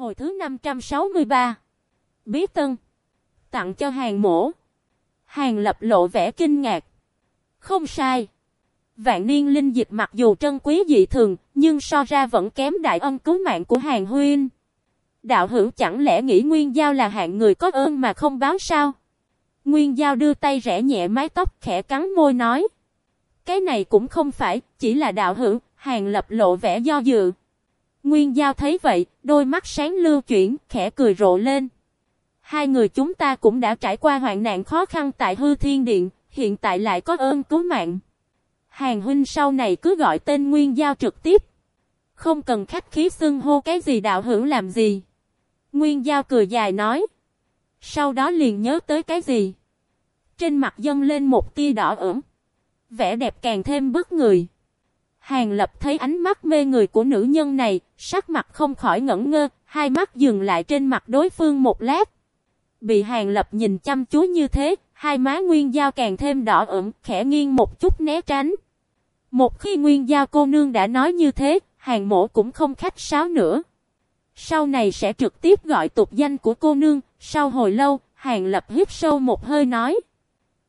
Hồi thứ 563 Bí Tân Tặng cho hàng mổ Hàng lập lộ vẻ kinh ngạc Không sai Vạn niên linh dịch mặc dù trân quý dị thường Nhưng so ra vẫn kém đại ân cứu mạng của hàng huyên Đạo hữu chẳng lẽ nghĩ Nguyên Giao là hạng người có ơn mà không báo sao? Nguyên Giao đưa tay rẽ nhẹ mái tóc khẽ cắn môi nói. Cái này cũng không phải, chỉ là đạo hữu, hàng lập lộ vẻ do dự. Nguyên Giao thấy vậy, đôi mắt sáng lưu chuyển, khẽ cười rộ lên. Hai người chúng ta cũng đã trải qua hoạn nạn khó khăn tại hư thiên điện, hiện tại lại có ơn cứu mạng. Hàng huynh sau này cứ gọi tên Nguyên Giao trực tiếp. Không cần khách khí xưng hô cái gì đạo hữu làm gì. Nguyên Giao cười dài nói. Sau đó liền nhớ tới cái gì. Trên mặt dâng lên một tia đỏ ửng. Vẻ đẹp càng thêm bức người. Hàng lập thấy ánh mắt mê người của nữ nhân này, sắc mặt không khỏi ngẩn ngơ, hai mắt dừng lại trên mặt đối phương một lát. Bị hàng lập nhìn chăm chú như thế, hai má nguyên giao càng thêm đỏ ửng, khẽ nghiêng một chút né tránh. Một khi nguyên giao cô nương đã nói như thế, hàng mổ cũng không khách sáo nữa. Sau này sẽ trực tiếp gọi tục danh của cô nương, sau hồi lâu, hàng lập hít sâu một hơi nói.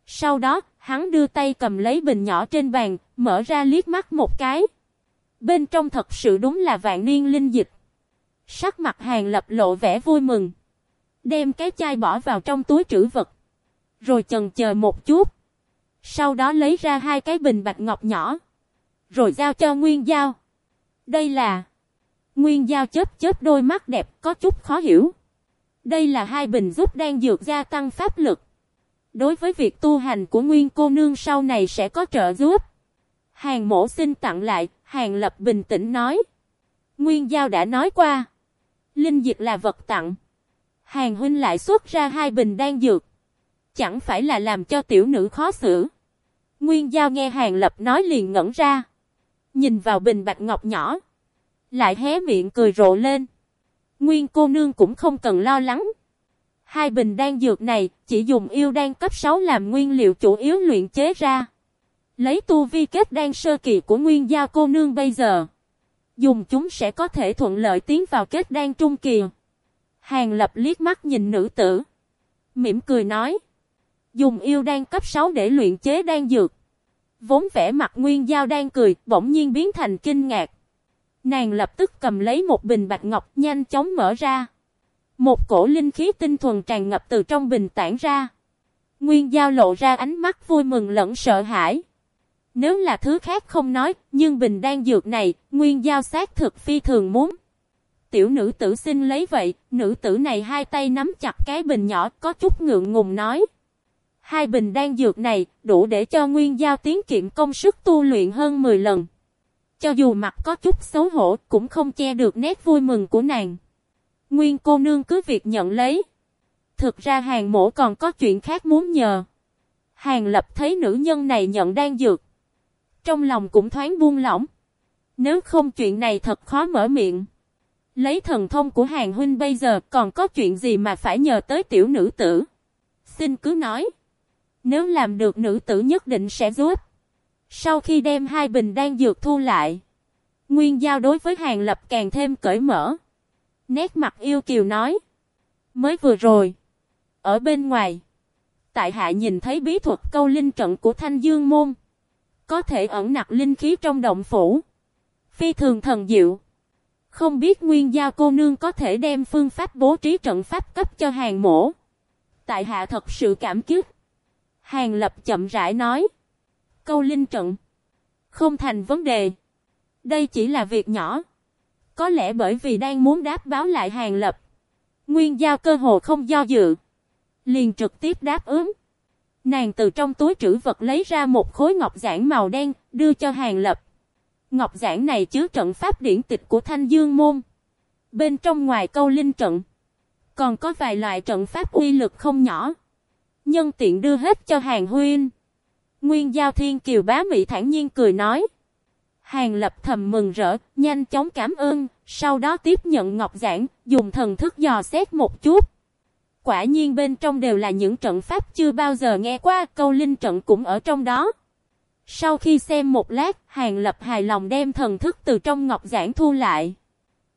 Sau đó, hắn đưa tay cầm lấy bình nhỏ trên bàn, mở ra liếc mắt một cái. Bên trong thật sự đúng là vạn niên linh dịch. Sắc mặt hàng lập lộ vẻ vui mừng. Đem cái chai bỏ vào trong túi trữ vật. Rồi chần chờ một chút. Sau đó lấy ra hai cái bình bạch ngọc nhỏ. Rồi giao cho Nguyên Giao. Đây là... Nguyên Giao chớp chớp đôi mắt đẹp có chút khó hiểu. Đây là hai bình giúp đang dược gia tăng pháp lực. Đối với việc tu hành của Nguyên cô nương sau này sẽ có trợ giúp. Hàng mổ xin tặng lại, Hàng lập bình tĩnh nói. Nguyên Giao đã nói qua. Linh dịch là vật tặng. Hàng huynh lại xuất ra hai bình đan dược. Chẳng phải là làm cho tiểu nữ khó xử. Nguyên Giao nghe Hàng lập nói liền ngẩn ra. Nhìn vào bình bạch ngọc nhỏ. Lại hé miệng cười rộ lên. Nguyên cô nương cũng không cần lo lắng. Hai bình đan dược này chỉ dùng yêu đan cấp 6 làm nguyên liệu chủ yếu luyện chế ra. Lấy tu vi kết đan sơ kỳ của nguyên gia cô nương bây giờ. Dùng chúng sẽ có thể thuận lợi tiến vào kết đan trung kỳ. Hàng lập liếc mắt nhìn nữ tử. Mỉm cười nói. Dùng yêu đan cấp 6 để luyện chế đan dược. Vốn vẻ mặt nguyên giao đang cười, bỗng nhiên biến thành kinh ngạc. Nàng lập tức cầm lấy một bình bạch ngọc nhanh chóng mở ra. Một cổ linh khí tinh thuần tràn ngập từ trong bình tản ra. Nguyên giao lộ ra ánh mắt vui mừng lẫn sợ hãi. Nếu là thứ khác không nói, nhưng bình đan dược này, nguyên giao xác thực phi thường muốn. Tiểu nữ tử xin lấy vậy, nữ tử này hai tay nắm chặt cái bình nhỏ có chút ngượng ngùng nói. Hai bình đan dược này đủ để cho Nguyên Giao tiến kiệm công sức tu luyện hơn 10 lần. Cho dù mặt có chút xấu hổ cũng không che được nét vui mừng của nàng. Nguyên cô nương cứ việc nhận lấy. Thực ra hàng mổ còn có chuyện khác muốn nhờ. Hàng lập thấy nữ nhân này nhận đan dược. Trong lòng cũng thoáng buông lỏng. Nếu không chuyện này thật khó mở miệng. Lấy thần thông của hàng huynh bây giờ còn có chuyện gì mà phải nhờ tới tiểu nữ tử. Xin cứ nói. Nếu làm được nữ tử nhất định sẽ giúp. Sau khi đem hai bình đan dược thu lại. Nguyên giao đối với hàng lập càng thêm cởi mở. Nét mặt yêu kiều nói. Mới vừa rồi. Ở bên ngoài. Tại hạ nhìn thấy bí thuật câu linh trận của thanh dương môn. Có thể ẩn nặc linh khí trong động phủ. Phi thường thần diệu. Không biết nguyên gia cô nương có thể đem phương pháp bố trí trận pháp cấp cho hàng mổ. Tại hạ thật sự cảm kích. Hàng lập chậm rãi nói. Câu linh trận. Không thành vấn đề. Đây chỉ là việc nhỏ. Có lẽ bởi vì đang muốn đáp báo lại hàng lập. Nguyên giao cơ hồ không do dự. Liền trực tiếp đáp ứng. Nàng từ trong túi trữ vật lấy ra một khối ngọc giản màu đen, đưa cho hàng lập. Ngọc giản này chứa trận pháp điển tịch của Thanh Dương Môn. Bên trong ngoài câu linh trận. Còn có vài loại trận pháp uy lực không nhỏ. Nhân tiện đưa hết cho hàng huyên. Nguyên Giao Thiên Kiều bá Mỹ thản nhiên cười nói. Hàng lập thầm mừng rỡ, nhanh chóng cảm ơn, sau đó tiếp nhận ngọc giảng, dùng thần thức dò xét một chút. Quả nhiên bên trong đều là những trận pháp chưa bao giờ nghe qua, câu linh trận cũng ở trong đó. Sau khi xem một lát, Hàng Lập hài lòng đem thần thức từ trong ngọc giảng thu lại.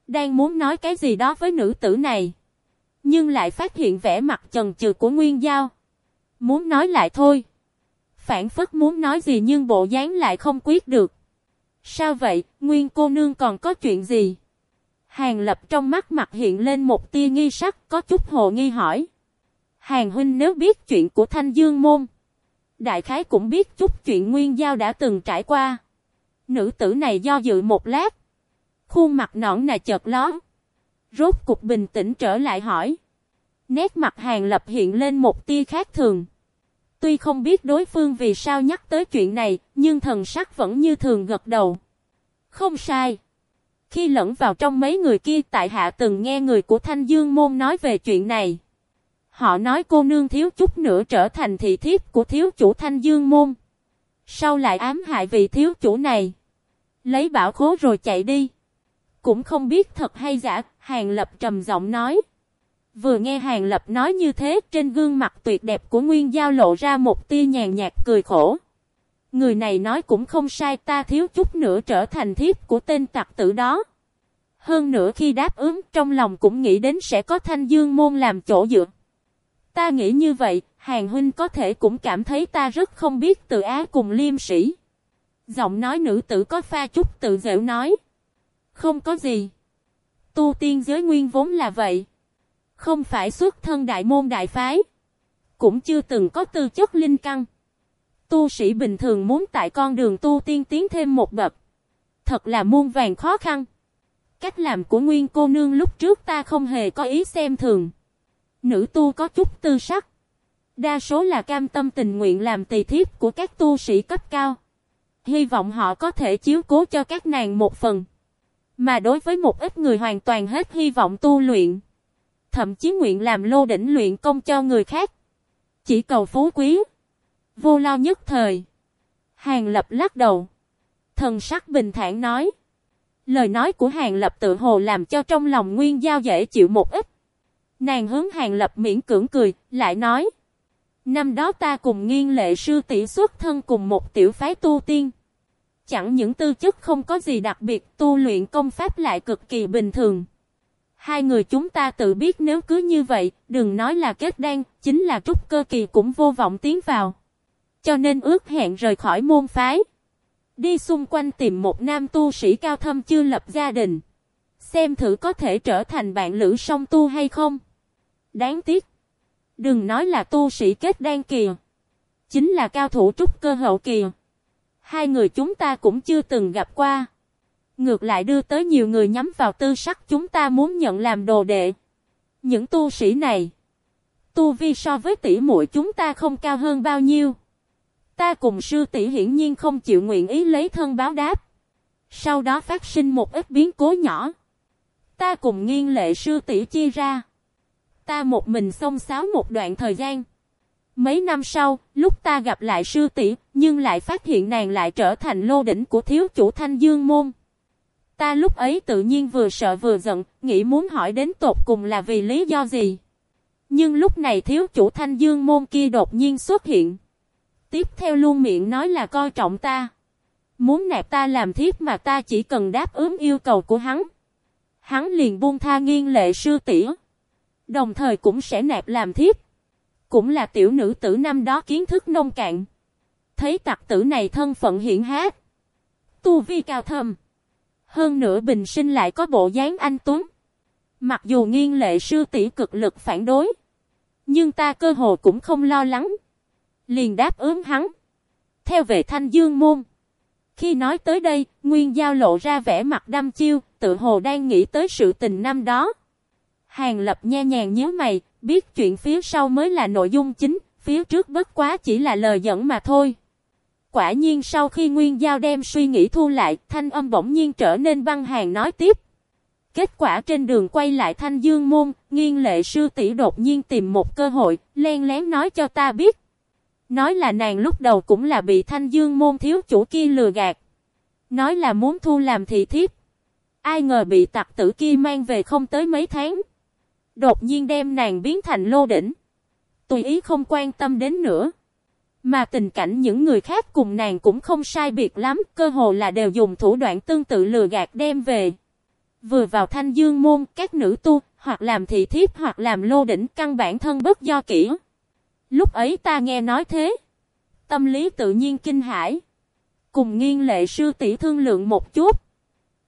Đang muốn nói cái gì đó với nữ tử này. Nhưng lại phát hiện vẻ mặt chần chừ của Nguyên Giao. Muốn nói lại thôi. Phản phất muốn nói gì nhưng bộ dáng lại không quyết được. Sao vậy, Nguyên cô nương còn có chuyện gì? Hàng lập trong mắt mặt hiện lên một tia nghi sắc, có chút hồ nghi hỏi. Hàng huynh nếu biết chuyện của Thanh Dương Môn. Đại khái cũng biết chút chuyện Nguyên Giao đã từng trải qua. Nữ tử này do dự một lát. Khuôn mặt nõn nà chợt ló. Rốt cục bình tĩnh trở lại hỏi. Nét mặt hàng lập hiện lên một tia khác thường. Tuy không biết đối phương vì sao nhắc tới chuyện này, nhưng thần sắc vẫn như thường gật đầu. Không sai. Khi lẫn vào trong mấy người kia tại hạ từng nghe người của Thanh Dương Môn nói về chuyện này. Họ nói cô nương thiếu chút nữa trở thành thị thiếp của thiếu chủ Thanh Dương Môn. Sau lại ám hại vị thiếu chủ này. Lấy bảo khố rồi chạy đi. Cũng không biết thật hay giả, Hàng Lập trầm giọng nói. Vừa nghe Hàng Lập nói như thế, trên gương mặt tuyệt đẹp của Nguyên Giao lộ ra một tia nhàn nhạt cười khổ. Người này nói cũng không sai ta thiếu chút nữa trở thành thiếp của tên tặc tử đó. Hơn nữa khi đáp ứng trong lòng cũng nghĩ đến sẽ có thanh dương môn làm chỗ dựa. Ta nghĩ như vậy, Hàng Huynh có thể cũng cảm thấy ta rất không biết tự á cùng liêm sĩ. Giọng nói nữ tử có pha chút tự dễu nói. Không có gì. Tu tiên giới nguyên vốn là vậy. Không phải xuất thân đại môn đại phái. Cũng chưa từng có tư chất linh căn. Tu sĩ bình thường muốn tại con đường tu tiên tiến thêm một bậc. Thật là muôn vàng khó khăn. Cách làm của nguyên cô nương lúc trước ta không hề có ý xem thường. Nữ tu có chút tư sắc. Đa số là cam tâm tình nguyện làm tỳ thiếp của các tu sĩ cấp cao. Hy vọng họ có thể chiếu cố cho các nàng một phần. Mà đối với một ít người hoàn toàn hết hy vọng tu luyện. Thậm chí nguyện làm lô đỉnh luyện công cho người khác. Chỉ cầu phú quý. Vô lo nhất thời. Hàng lập lắc đầu. Thần sắc bình thản nói. Lời nói của Hàng Lập tự hồ làm cho trong lòng Nguyên Giao dễ chịu một ít. Nàng hướng Hàng Lập miễn cưỡng cười, lại nói. Năm đó ta cùng nghiên lệ sư tỷ xuất thân cùng một tiểu phái tu tiên. Chẳng những tư chất không có gì đặc biệt, tu luyện công pháp lại cực kỳ bình thường. Hai người chúng ta tự biết nếu cứ như vậy, đừng nói là kết đan, chính là trúc cơ kỳ cũng vô vọng tiến vào. Cho nên ước hẹn rời khỏi môn phái. Đi xung quanh tìm một nam tu sĩ cao thâm chưa lập gia đình. Xem thử có thể trở thành bạn lữ song tu hay không. Đáng tiếc. Đừng nói là tu sĩ kết đan kìa. Chính là cao thủ trúc cơ hậu kìa. Hai người chúng ta cũng chưa từng gặp qua. Ngược lại đưa tới nhiều người nhắm vào tư sắc chúng ta muốn nhận làm đồ đệ. Những tu sĩ này. Tu vi so với tỷ muội chúng ta không cao hơn bao nhiêu. Ta cùng sư tỷ hiển nhiên không chịu nguyện ý lấy thân báo đáp. Sau đó phát sinh một ít biến cố nhỏ. Ta cùng nghiên lệ sư tỷ chia ra. Ta một mình xông xáo một đoạn thời gian. Mấy năm sau, lúc ta gặp lại sư tỷ, nhưng lại phát hiện nàng lại trở thành lô đỉnh của thiếu chủ Thanh Dương Môn. Ta lúc ấy tự nhiên vừa sợ vừa giận, nghĩ muốn hỏi đến tột cùng là vì lý do gì. Nhưng lúc này thiếu chủ Thanh Dương Môn kia đột nhiên xuất hiện tiếp theo luôn miệng nói là coi trọng ta. Muốn nạp ta làm thiếp mà ta chỉ cần đáp ứng yêu cầu của hắn. Hắn liền buông tha nghiêng lệ sư tỷ Đồng thời cũng sẽ nạp làm thiếp. Cũng là tiểu nữ tử năm đó kiến thức nông cạn. Thấy tặc tử này thân phận hiển hát. Tu vi cao thâm. Hơn nữa bình sinh lại có bộ dáng anh tuấn. Mặc dù nghiêng lệ sư tỷ cực lực phản đối. Nhưng ta cơ hồ cũng không lo lắng. Liền đáp ứng hắn. Theo về thanh dương môn. Khi nói tới đây, Nguyên Giao lộ ra vẻ mặt đăm chiêu, tự hồ đang nghĩ tới sự tình năm đó. Hàng lập nha nhàng nhớ mày, biết chuyện phía sau mới là nội dung chính, phía trước bất quá chỉ là lời dẫn mà thôi. Quả nhiên sau khi Nguyên Giao đem suy nghĩ thu lại, thanh âm bỗng nhiên trở nên băng hàng nói tiếp. Kết quả trên đường quay lại thanh dương môn, nghiên lệ sư tỷ đột nhiên tìm một cơ hội, len lén nói cho ta biết. Nói là nàng lúc đầu cũng là bị thanh dương môn thiếu chủ kia lừa gạt. Nói là muốn thu làm thị thiếp. Ai ngờ bị tặc tử kia mang về không tới mấy tháng. Đột nhiên đem nàng biến thành lô đỉnh. Tùy ý không quan tâm đến nữa. Mà tình cảnh những người khác cùng nàng cũng không sai biệt lắm, cơ hồ là đều dùng thủ đoạn tương tự lừa gạt đem về. Vừa vào thanh dương môn, các nữ tu, hoặc làm thị thiếp hoặc làm lô đỉnh căn bản thân bất do kỹ. Lúc ấy ta nghe nói thế. Tâm lý tự nhiên kinh hãi. Cùng nghiên lệ sư tỷ thương lượng một chút.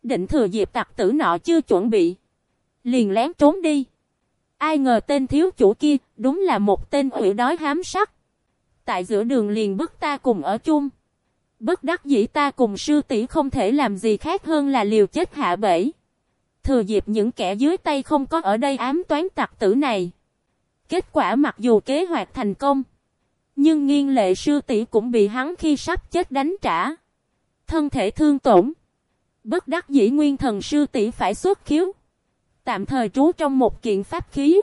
Định thừa dịp tặc tử nọ chưa chuẩn bị. Liền lén trốn đi. Ai ngờ tên thiếu chủ kia, đúng là một tên ủy đói hám sắc. Tại giữa đường liền bức ta cùng ở chung. Bất đắc dĩ ta cùng sư tỷ không thể làm gì khác hơn là liều chết hạ bẫy. Thừa dịp những kẻ dưới tay không có ở đây ám toán tặc tử này. Kết quả mặc dù kế hoạch thành công. Nhưng nghiên lệ sư tỷ cũng bị hắn khi sắp chết đánh trả. Thân thể thương tổn. Bất đắc dĩ nguyên thần sư tỷ phải xuất khiếu. Tạm thời trú trong một kiện pháp khí.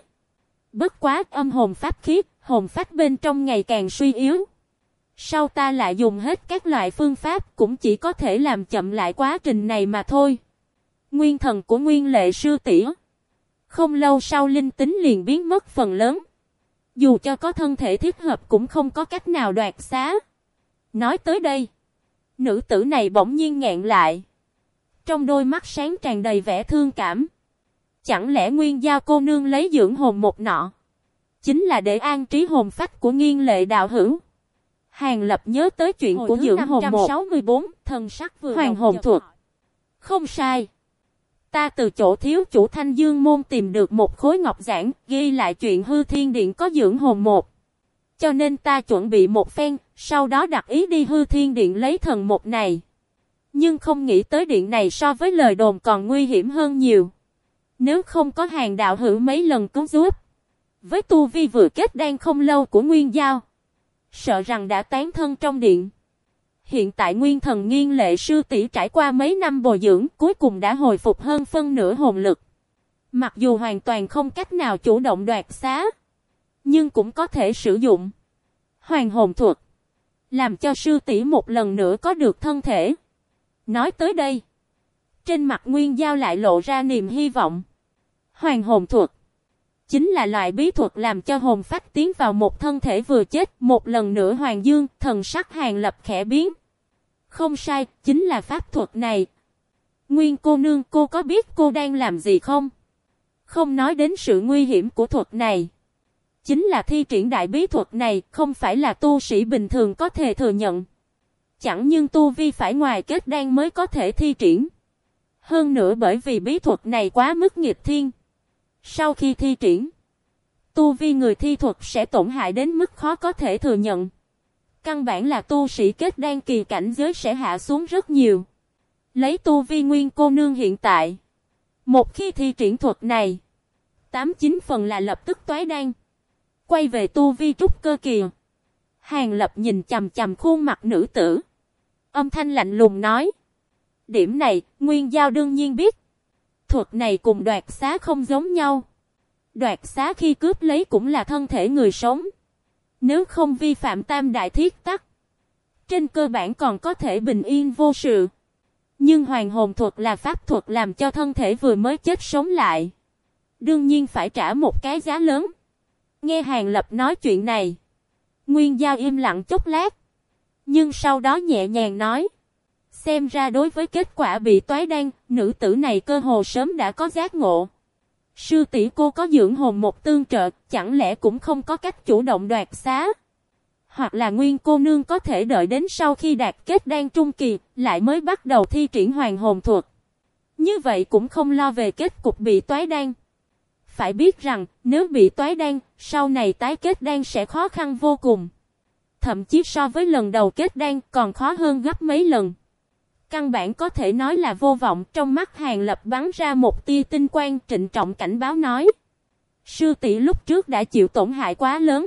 Bất quá âm hồn pháp khí, hồn phách bên trong ngày càng suy yếu. Sau ta lại dùng hết các loại phương pháp cũng chỉ có thể làm chậm lại quá trình này mà thôi. Nguyên thần của nguyên lệ sư tỷ Không lâu sau linh tính liền biến mất phần lớn. Dù cho có thân thể thiết hợp cũng không có cách nào đoạt xá. Nói tới đây. Nữ tử này bỗng nhiên ngẹn lại. Trong đôi mắt sáng tràn đầy vẻ thương cảm. Chẳng lẽ nguyên gia cô nương lấy dưỡng hồn một nọ. Chính là để an trí hồn phách của nghiên lệ đạo hữu. Hàng lập nhớ tới chuyện Hồi của dưỡng hồn 164, thần sắc vừa hoàng hồn thuật. Không sai. Ta từ chỗ thiếu chủ thanh dương môn tìm được một khối ngọc giảng, ghi lại chuyện hư thiên điện có dưỡng hồn một. Cho nên ta chuẩn bị một phen, sau đó đặt ý đi hư thiên điện lấy thần một này. Nhưng không nghĩ tới điện này so với lời đồn còn nguy hiểm hơn nhiều. Nếu không có hàng đạo hữu mấy lần cứu giúp. Với tu vi vừa kết đang không lâu của Nguyên Giao. Sợ rằng đã tán thân trong điện. Hiện tại nguyên thần nghiên lệ sư tỷ trải qua mấy năm bồi dưỡng, cuối cùng đã hồi phục hơn phân nửa hồn lực. Mặc dù hoàn toàn không cách nào chủ động đoạt xá. Nhưng cũng có thể sử dụng. Hoàng hồn thuật. Làm cho sư tỷ một lần nữa có được thân thể. Nói tới đây. Trên mặt nguyên giao lại lộ ra niềm hy vọng. Hoàng hồn thuật. Chính là loại bí thuật làm cho hồn phách tiến vào một thân thể vừa chết một lần nữa hoàng dương, thần sắc hàng lập khẽ biến. Không sai, chính là pháp thuật này. Nguyên cô nương cô có biết cô đang làm gì không? Không nói đến sự nguy hiểm của thuật này. Chính là thi triển đại bí thuật này không phải là tu sĩ bình thường có thể thừa nhận. Chẳng nhưng tu vi phải ngoài kết đan mới có thể thi triển. Hơn nữa bởi vì bí thuật này quá mức nghịch thiên. Sau khi thi triển, tu vi người thi thuật sẽ tổn hại đến mức khó có thể thừa nhận. Căn bản là tu sĩ kết đan kỳ cảnh giới sẽ hạ xuống rất nhiều. Lấy tu vi nguyên cô nương hiện tại. Một khi thi triển thuật này, 89 phần là lập tức toái đan. Quay về tu vi trúc cơ kỳ. Hàng lập nhìn chầm chầm khuôn mặt nữ tử. Âm thanh lạnh lùng nói. Điểm này, Nguyên Giao đương nhiên biết. Thuật này cùng đoạt xá không giống nhau. Đoạt xá khi cướp lấy cũng là thân thể người sống. Nếu không vi phạm tam đại thiết tắc. Trên cơ bản còn có thể bình yên vô sự. Nhưng hoàng hồn thuật là pháp thuật làm cho thân thể vừa mới chết sống lại. Đương nhiên phải trả một cái giá lớn. Nghe Hàng Lập nói chuyện này. Nguyên Giao im lặng chốc lát. Nhưng sau đó nhẹ nhàng nói. Xem ra đối với kết quả bị toái đan, nữ tử này cơ hồ sớm đã có giác ngộ. Sư tỷ cô có dưỡng hồn một tương trợ, chẳng lẽ cũng không có cách chủ động đoạt xá? Hoặc là nguyên cô nương có thể đợi đến sau khi đạt kết đan trung kỳ, lại mới bắt đầu thi triển hoàng hồn thuật. Như vậy cũng không lo về kết cục bị toái đan. Phải biết rằng, nếu bị toái đan, sau này tái kết đan sẽ khó khăn vô cùng. Thậm chí so với lần đầu kết đan còn khó hơn gấp mấy lần. Căn bản có thể nói là vô vọng trong mắt hàng lập bắn ra một tia tinh quang trịnh trọng cảnh báo nói. Sư tỷ lúc trước đã chịu tổn hại quá lớn.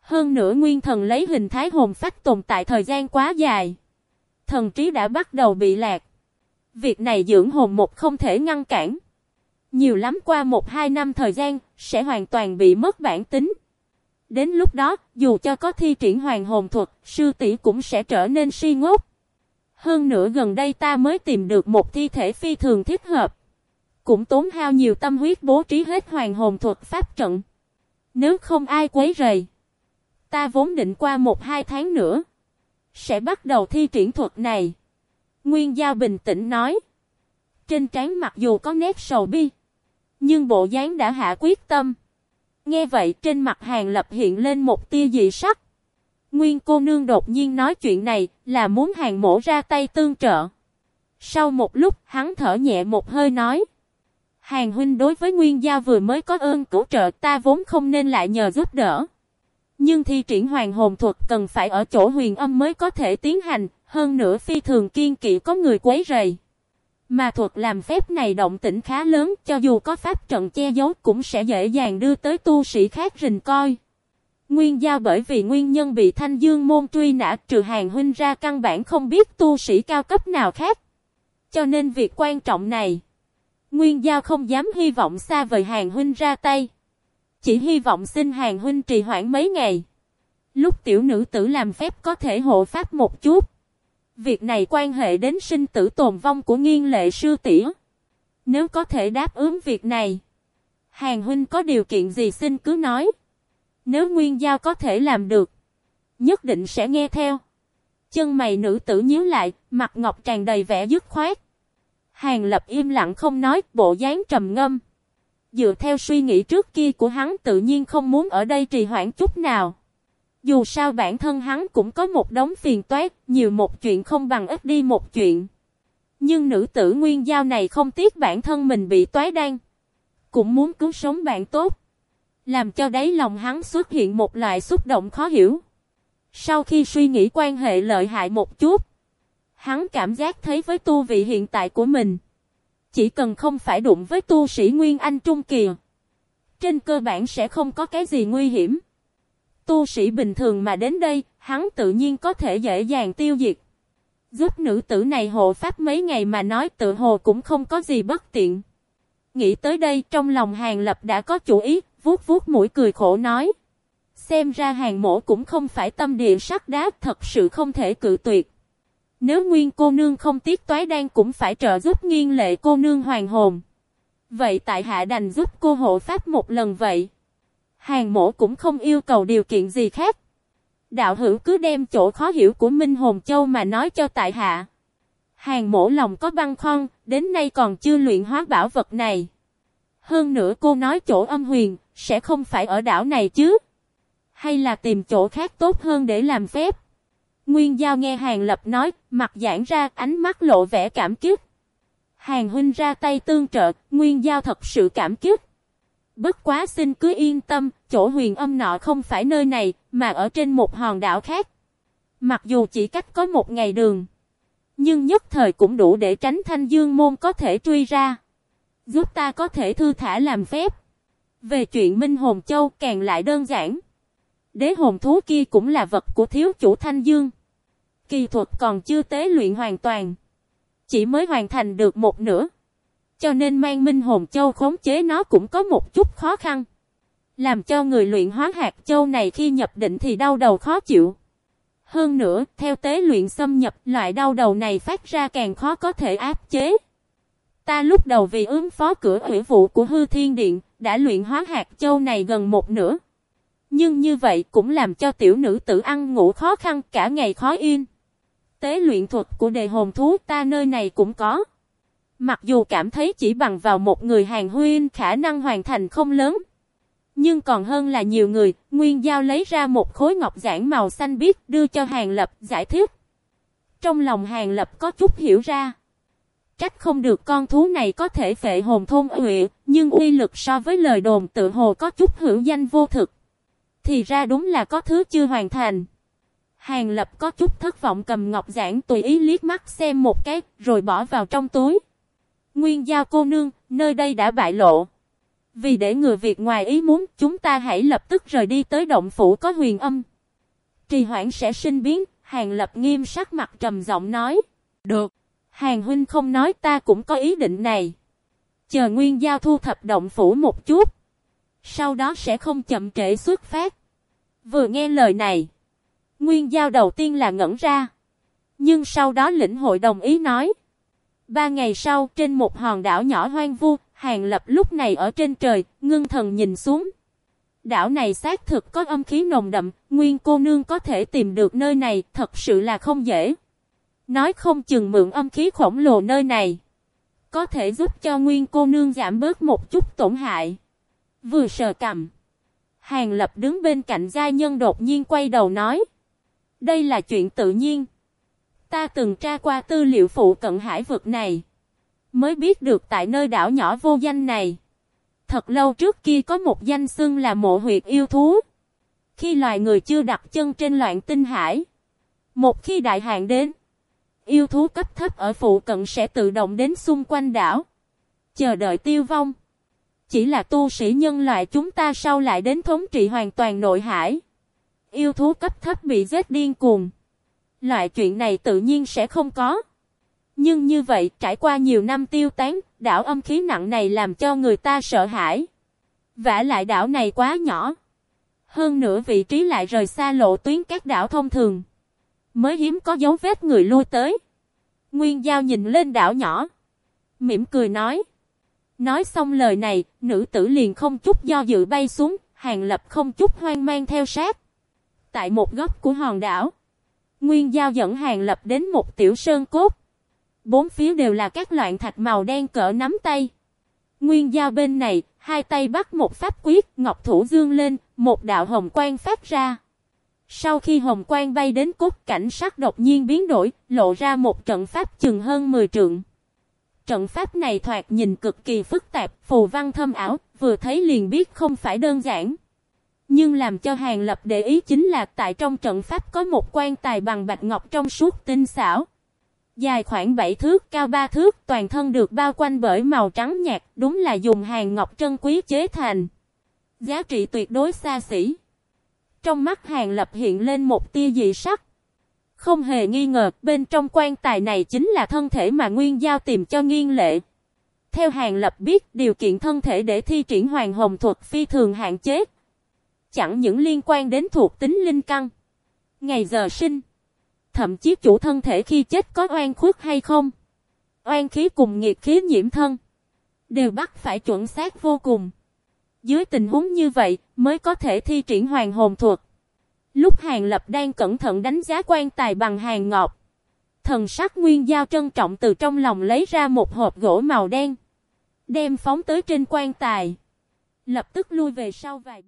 Hơn nữa nguyên thần lấy hình thái hồn phách tồn tại thời gian quá dài. Thần trí đã bắt đầu bị lạc. Việc này dưỡng hồn một không thể ngăn cản. Nhiều lắm qua một hai năm thời gian, sẽ hoàn toàn bị mất bản tính. Đến lúc đó, dù cho có thi triển hoàng hồn thuật, sư tỷ cũng sẽ trở nên si ngốc. Hơn nữa gần đây ta mới tìm được một thi thể phi thường thích hợp. Cũng tốn hao nhiều tâm huyết bố trí hết hoàng hồn thuật pháp trận. Nếu không ai quấy rầy. Ta vốn định qua một hai tháng nữa. Sẽ bắt đầu thi triển thuật này. Nguyên Giao bình tĩnh nói. Trên trán mặc dù có nét sầu bi, nhưng bộ dáng đã hạ quyết tâm. Nghe vậy trên mặt hàng lập hiện lên một tia dị sắc. Nguyên cô nương đột nhiên nói chuyện này là muốn hàng mổ ra tay tương trợ. Sau một lúc hắn thở nhẹ một hơi nói. Hàng huynh đối với Nguyên Gia vừa mới có ơn cứu trợ ta vốn không nên lại nhờ giúp đỡ. Nhưng thi triển hoàng hồn thuật cần phải ở chỗ huyền âm mới có thể tiến hành, hơn nữa phi thường kiên kỵ có người quấy rầy. Mà thuật làm phép này động tĩnh khá lớn, cho dù có pháp trận che giấu cũng sẽ dễ dàng đưa tới tu sĩ khác rình coi. Nguyên do bởi vì nguyên nhân bị thanh dương môn truy nã trừ hàng huynh ra căn bản không biết tu sĩ cao cấp nào khác. Cho nên việc quan trọng này, Nguyên giao không dám hy vọng xa vời hàng huynh ra tay. Chỉ hy vọng xin hàng huynh trì hoãn mấy ngày. Lúc tiểu nữ tử làm phép có thể hộ pháp một chút. Việc này quan hệ đến sinh tử tồn vong của nghiên lệ sư tỷ. Nếu có thể đáp ứng việc này, hàng huynh có điều kiện gì xin cứ nói. Nếu nguyên giao có thể làm được, nhất định sẽ nghe theo. Chân mày nữ tử nhíu lại, mặt ngọc tràn đầy vẻ dứt khoát. Hàng lập im lặng không nói, bộ dáng trầm ngâm. Dựa theo suy nghĩ trước kia của hắn tự nhiên không muốn ở đây trì hoãn chút nào. Dù sao bản thân hắn cũng có một đống phiền toát, nhiều một chuyện không bằng ít đi một chuyện. Nhưng nữ tử nguyên giao này không tiếc bản thân mình bị toái đan. Cũng muốn cứu sống bạn tốt. Làm cho đáy lòng hắn xuất hiện một loại xúc động khó hiểu. Sau khi suy nghĩ quan hệ lợi hại một chút, hắn cảm giác thấy với tu vị hiện tại của mình. Chỉ cần không phải đụng với tu sĩ Nguyên Anh Trung Kỳ. Trên cơ bản sẽ không có cái gì nguy hiểm. Tu sĩ bình thường mà đến đây, hắn tự nhiên có thể dễ dàng tiêu diệt. Giúp nữ tử này hộ pháp mấy ngày mà nói tự hồ cũng không có gì bất tiện. Nghĩ tới đây trong lòng hàng lập đã có chủ ý, vuốt vuốt mũi cười khổ nói. Xem ra hàng mổ cũng không phải tâm địa sắt đá thật sự không thể cự tuyệt. Nếu nguyên cô nương không tiếc toái đan cũng phải trợ giúp nghiên lệ cô nương hoàng hồn. Vậy tại hạ đành giúp cô hộ pháp một lần vậy. Hàng mổ cũng không yêu cầu điều kiện gì khác. Đạo hữu cứ đem chỗ khó hiểu của Minh Hồn Châu mà nói cho tại hạ. Hàng mổ lòng có băng khoăn, đến nay còn chưa luyện hóa bảo vật này. Hơn nữa cô nói chỗ âm huyền, sẽ không phải ở đảo này chứ. Hay là tìm chỗ khác tốt hơn để làm phép. Nguyên Giao nghe Hàng Lập nói, mặt giãn ra, ánh mắt lộ vẻ cảm kích. Hàng huynh ra tay tương trợ, Nguyên Giao thật sự cảm kích. Bất quá xin cứ yên tâm, chỗ huyền âm nọ không phải nơi này, mà ở trên một hòn đảo khác. Mặc dù chỉ cách có một ngày đường, nhưng nhất thời cũng đủ để tránh thanh dương môn có thể truy ra. Giúp ta có thể thư thả làm phép. Về chuyện Minh Hồn Châu càng lại đơn giản. Đế hồn thú kia cũng là vật của thiếu chủ thanh dương. Kỳ thuật còn chưa tế luyện hoàn toàn. Chỉ mới hoàn thành được một nửa. Cho nên mang minh hồn châu khống chế nó cũng có một chút khó khăn. Làm cho người luyện hóa hạt châu này khi nhập định thì đau đầu khó chịu. Hơn nữa, theo tế luyện xâm nhập, loại đau đầu này phát ra càng khó có thể áp chế. Ta lúc đầu vì ứng phó cửa hủy vụ của hư thiên điện, đã luyện hóa hạt châu này gần một nửa. Nhưng như vậy cũng làm cho tiểu nữ tử ăn ngủ khó khăn cả ngày khó yên. Tế luyện thuật của đề hồn thú ta nơi này cũng có. Mặc dù cảm thấy chỉ bằng vào một người hàng huyên khả năng hoàn thành không lớn. Nhưng còn hơn là nhiều người, Nguyên Giao lấy ra một khối ngọc giản màu xanh biếc đưa cho Hàng Lập giải thích. Trong lòng Hàng Lập có chút hiểu ra. Trách không được con thú này có thể phệ hồn thôn huệ, nhưng uy lực so với lời đồn tự hồ có chút hữu danh vô thực. Thì ra đúng là có thứ chưa hoàn thành. Hàng Lập có chút thất vọng cầm ngọc giản tùy ý liếc mắt xem một cái, rồi bỏ vào trong túi. Nguyên giao cô nương, nơi đây đã bại lộ. Vì để người việc ngoài ý muốn, chúng ta hãy lập tức rời đi tới động phủ có huyền âm. Trì hoãn sẽ sinh biến, Hàng Lập nghiêm sắc mặt trầm giọng nói. Được, Hàng Huynh không nói ta cũng có ý định này. Chờ Nguyên Giao thu thập động phủ một chút. Sau đó sẽ không chậm trễ xuất phát. Vừa nghe lời này. Nguyên Giao đầu tiên là ngẩn ra. Nhưng sau đó lĩnh hội đồng ý nói. Ba ngày sau, trên một hòn đảo nhỏ hoang vu, Hàng Lập lúc này ở trên trời, ngưng thần nhìn xuống. Đảo này xác thực có âm khí nồng đậm, nguyên cô nương có thể tìm được nơi này, thật sự là không dễ. Nói không chừng mượn âm khí khổng lồ nơi này. Có thể giúp cho nguyên cô nương giảm bớt một chút tổn hại. Vừa sờ cầm. Hàng lập đứng bên cạnh gia nhân đột nhiên quay đầu nói. Đây là chuyện tự nhiên. Ta từng tra qua tư liệu phụ cận hải vực này. Mới biết được tại nơi đảo nhỏ vô danh này. Thật lâu trước kia có một danh xưng là mộ huyệt yêu thú. Khi loài người chưa đặt chân trên loạn tinh hải. Một khi đại hạn đến. Yêu thú cấp thấp ở phụ cận sẽ tự động đến xung quanh đảo. Chờ đợi tiêu vong. Chỉ là tu sĩ nhân loại chúng ta sau lại đến thống trị hoàn toàn nội hải. Yêu thú cấp thấp bị giết điên cuồng. Loại chuyện này tự nhiên sẽ không có. Nhưng như vậy trải qua nhiều năm tiêu tán, đảo âm khí nặng này làm cho người ta sợ hãi. vả lại đảo này quá nhỏ. Hơn nữa vị trí lại rời xa lộ tuyến các đảo thông thường. Mới hiếm có dấu vết người lui tới. Nguyên Giao nhìn lên đảo nhỏ. Mỉm cười nói. Nói xong lời này, nữ tử liền không chút do dự bay xuống, hàng lập không chút hoang mang theo sát. Tại một góc của hòn đảo, Nguyên Giao dẫn hàng lập đến một tiểu sơn cốt. Bốn phía đều là các loại thạch màu đen cỡ nắm tay. Nguyên Giao bên này, hai tay bắt một pháp quyết, ngọc thủ dương lên, một đạo hồng quang phát ra. Sau khi hồng quang bay đến cốt cảnh sắc đột nhiên biến đổi, lộ ra một trận pháp chừng hơn 10 trượng. Trận pháp này thoạt nhìn cực kỳ phức tạp, phù văn thâm ảo, vừa thấy liền biết không phải đơn giản. Nhưng làm cho Hàng Lập để ý chính là tại trong trận pháp có một quan tài bằng bạch ngọc trong suốt tinh xảo. Dài khoảng 7 thước, cao 3 thước, toàn thân được bao quanh bởi màu trắng nhạt, đúng là dùng hàng ngọc trân quý chế thành. Giá trị tuyệt đối xa xỉ. Trong mắt Hàng Lập hiện lên một tia dị sắc. Không hề nghi ngờ, bên trong quan tài này chính là thân thể mà Nguyên Giao tìm cho nghiên lệ. Theo Hàng Lập biết, điều kiện thân thể để thi triển hoàng hồng thuật phi thường hạn chế. Chẳng những liên quan đến thuộc tính linh căn, ngày giờ sinh, thậm chí chủ thân thể khi chết có oan khuất hay không. Oan khí cùng nghiệt khí nhiễm thân, đều bắt phải chuẩn xác vô cùng. Dưới tình huống như vậy, mới có thể thi triển hoàng hồn thuật. Lúc Hàng Lập đang cẩn thận đánh giá quan tài bằng hàng ngọc. Thần sắc nguyên giao trân trọng từ trong lòng lấy ra một hộp gỗ màu đen. Đem phóng tới trên quan tài. Lập tức lui về sau vài.